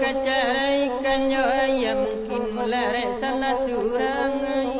kacarai kanyo ayam mungkin mularek salah surang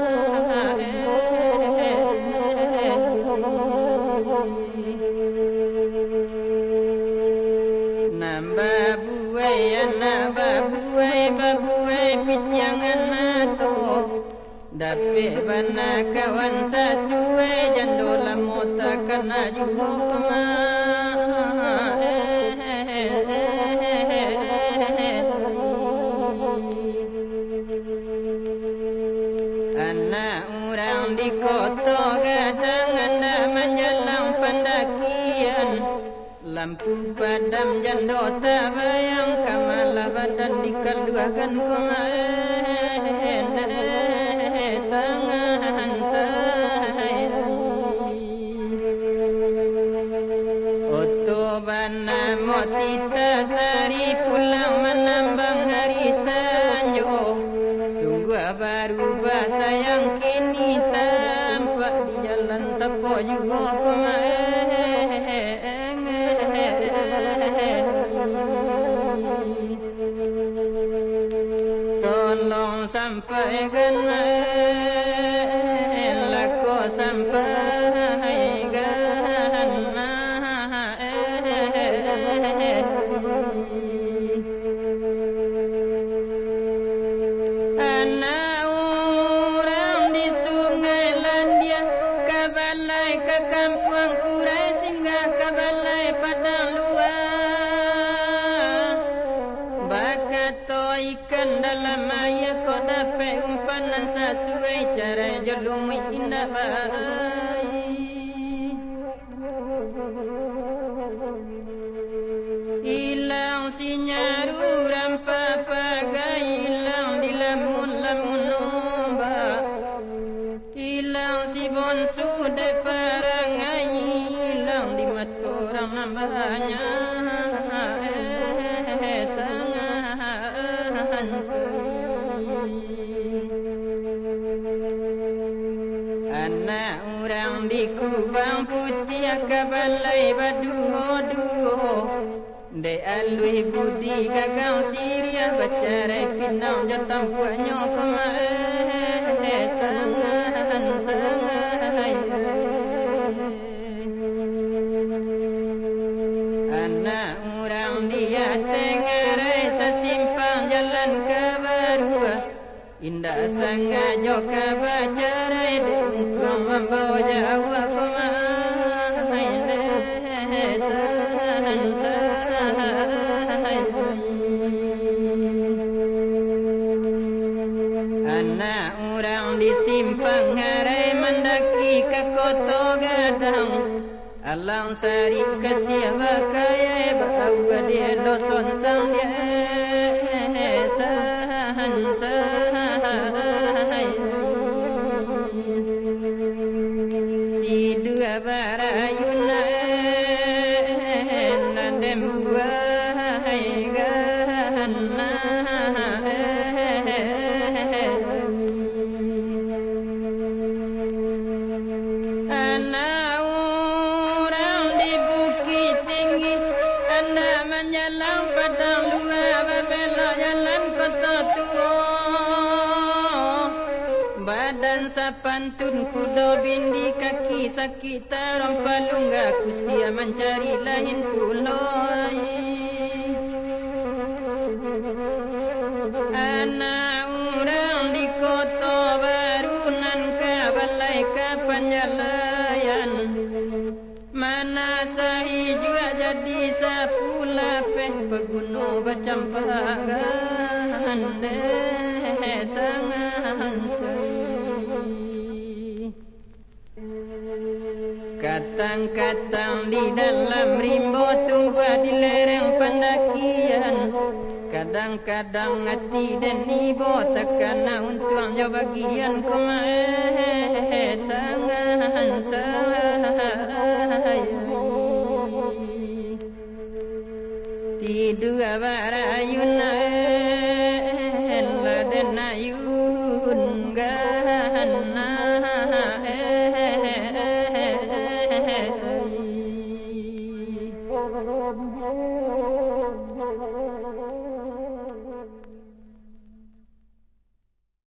Dapat bana kawan sasuai jandola mota kena juho Anak orang di kota gadang anda menjalang pendakian. Lampu padam jando tak bayang kamalah badan dikaluakan kumain berubah sayang kini tampak di jalan sepo juga kemarin Tolong sampaikan Lako sampaikan Anak orang di sungai Landia. Kabalai ke kampung umpanan sesuai Cara jelumi indah baik Hilang sinyaru rampa pagai Hilang di lamun-lamun ombak. Hilang si bonsu de parangai Hilang di mata orang banyak Anna urang di kubang putih, Kabalai baduo-duo De alui budi, gagang siria Bacarai pinau jatang puanyo kemae eh, eh, Sangan sangai Anna urang dia tengarai Sesimpang jalan ke Indah sangat joka bacarai De untung membawa jauh kemae Sangan sangai Anak orang di simpang ngarai mendaki ke kota gadang. Alang sari ke siapa kaya bahawa dia doson sang dia Sahan na Badan sapantun kudo bindi kaki sakit tarong palungga Kusia mencari lain pulau Anak orang di kota baru nan kabalai kapan jalayan Mana sahi juga jadi sapu lapeh peguno bacampagan sangat Katang-katang di dalam rimbo tunggu di lereng pendakian Kadang-kadang hati dan ibu takana untuk jauh bagian ku sangan sayang Tidur barayunan laden ayun